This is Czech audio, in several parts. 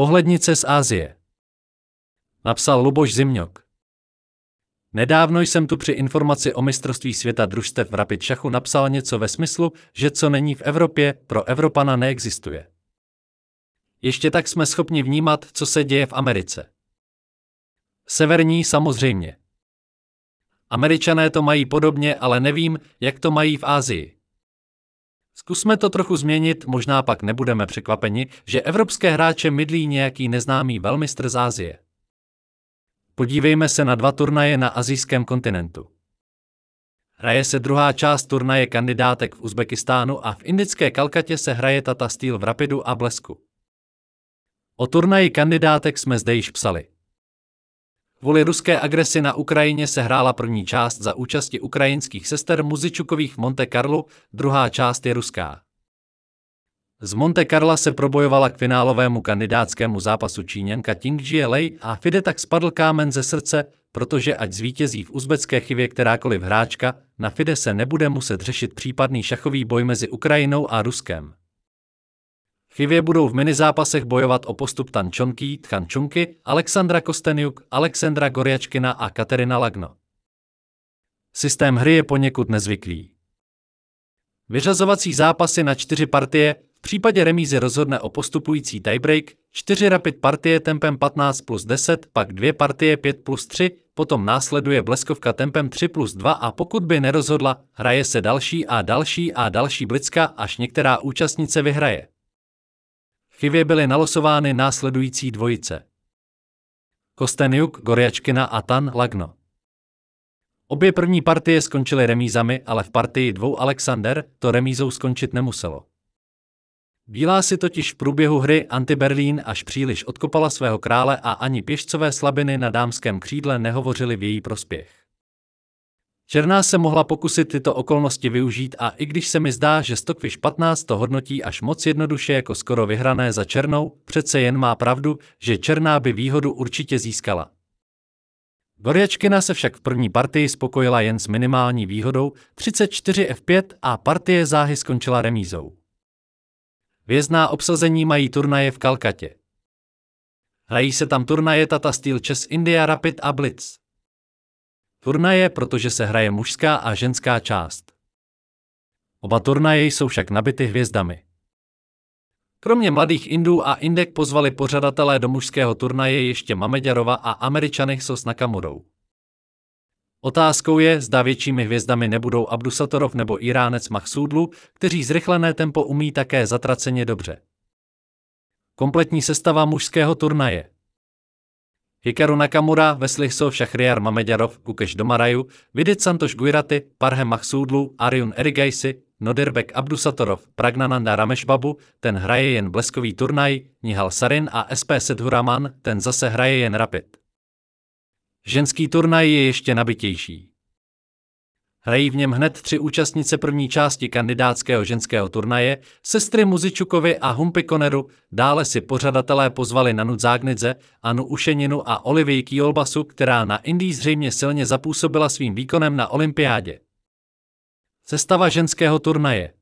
Pohlednice z Ázie. Napsal Luboš Zimňok. Nedávno jsem tu při informaci o mistrovství světa družstev v Rapid šachu napsal něco ve smyslu, že co není v Evropě, pro Evropana neexistuje. Ještě tak jsme schopni vnímat, co se děje v Americe. Severní samozřejmě. Američané to mají podobně, ale nevím, jak to mají v Ázii. Zkusme to trochu změnit, možná pak nebudeme překvapeni, že evropské hráče mydlí nějaký neznámý velmistr z Ázie. Podívejme se na dva turnaje na azijském kontinentu. Hraje se druhá část turnaje kandidátek v Uzbekistánu a v indické Kalkatě se hraje Tata Steel v Rapidu a Blesku. O turnaji kandidátek jsme zde již psali. Kvůli ruské agresi na Ukrajině se hrála první část za účasti ukrajinských sester Muzičukových v Monte Carlo, druhá část je ruská. Z Monte Carla se probojovala k finálovému kandidátskému zápasu Číňanka Tingjie Lei a Fide tak spadl kámen ze srdce, protože ať zvítězí v uzbecké chybě kterákoliv hráčka, na Fide se nebude muset řešit případný šachový boj mezi Ukrajinou a Ruskem. Chivě budou v minizápasech bojovat o postup Tan Chonky, Tchan Chunky, Alexandra Kosteniuk, Alexandra Gorjačkina a Katerina Lagno. Systém hry je poněkud nezvyklý. Vyřazovací zápasy na čtyři partie, v případě remízy rozhodne o postupující tiebreak, čtyři rapid partie tempem 15 plus 10, pak dvě partie 5 plus 3, potom následuje bleskovka tempem 3 plus 2 a pokud by nerozhodla, hraje se další a další a další blicka, až některá účastnice vyhraje. Chivě byly nalosovány následující dvojice. Kosteniuk, Gorjačkina a Tan Lagno. Obě první partie skončily remízami, ale v partii dvou Alexander to remízou skončit nemuselo. Bílá si totiž v průběhu hry Anti-Berlín až příliš odkopala svého krále a ani pěšcové slabiny na dámském křídle nehovořily v její prospěch. Černá se mohla pokusit tyto okolnosti využít a i když se mi zdá, že Stockfish 15 to hodnotí až moc jednoduše jako skoro vyhrané za černou, přece jen má pravdu, že černá by výhodu určitě získala. Gorjačkina se však v první partii spokojila jen s minimální výhodou 34 F5 a partie záhy skončila remízou. Vězná obsazení mají turnaje v Kalkatě. Hrají se tam turnaje Tata Steel Chess India Rapid a Blitz. Turnaje, protože se hraje mužská a ženská část. Oba turnaje jsou však nabity hvězdami. Kromě mladých Indů a Indek pozvali pořadatelé do mužského turnaje ještě Mameďarova a Američany Sos Nakamurou. Otázkou je, zda většími hvězdami nebudou Abdusatorov nebo Iránec Mahsúdlu, kteří zrychlené tempo umí také zatraceně dobře. Kompletní sestava mužského turnaje. Hikaru Nakamura, Veslichsov Šachriar Mameďarov, Kukeš Domaraju, Vidit Santoš Guiraty, Parhem Mahsúdlu, Ariun Erigaisi, Nodirbek Abdusatorov, Pragnananda Ramešbabu, ten hraje jen bleskový turnaj, Nihal Sarin a SP Sedhuraman, ten zase hraje jen rapid. Ženský turnaj je ještě nabitější. Hrají v něm hned tři účastnice první části kandidátského ženského turnaje, sestry Muzičukovi a Humpy Koneru, dále si pořadatelé pozvali Nanu Zágnidze, Anu Ušeninu a Olivii Kiolbasu, která na Indii zřejmě silně zapůsobila svým výkonem na olympiádě. Sestava ženského turnaje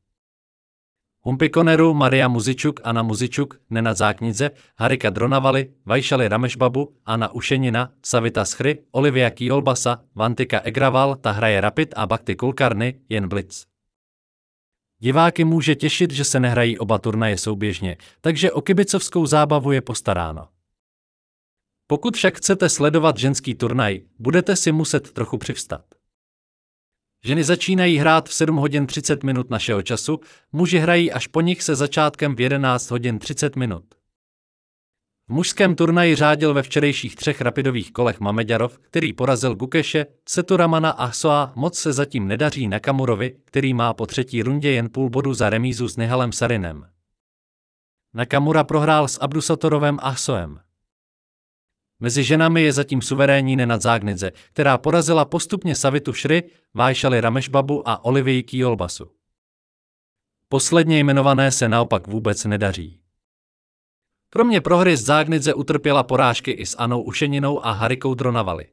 Humpy Koneru, Maria Muzičuk, Anna Muzičuk, Nena Záknidze, Harika Dronavali, Vajšali Ramešbabu, Anna Ušenina, Savita Schry, Olivia Kiolbasa, Vantika Egraval, ta hraje Rapid a Bakty Kulkarny, jen Blitz. Diváky může těšit, že se nehrají oba turnaje souběžně, takže o kibicovskou zábavu je postaráno. Pokud však chcete sledovat ženský turnaj, budete si muset trochu přivstat. Ženy začínají hrát v 7 hodin 30 minut našeho času, muži hrají až po nich se začátkem v 11 hodin 30 minut. V mužském turnaji řádil ve včerejších třech rapidových kolech Mameďarov, který porazil Gukeše, Seturamana a Soa, moc se zatím nedaří Nakamurovi, který má po třetí rundě jen půl bodu za remízu s Nihalem Sarinem. Nakamura prohrál s Abdusatorovem a Soem. Mezi ženami je zatím suverénní Nenad Zágnidze, která porazila postupně Savitu Šry, Vájšali Ramešbabu a Olivii Kiolbasu. Posledně jmenované se naopak vůbec nedaří. Kromě prohry z Zágnidze utrpěla porážky i s Anou Ušeninou a Harikou Dronavali.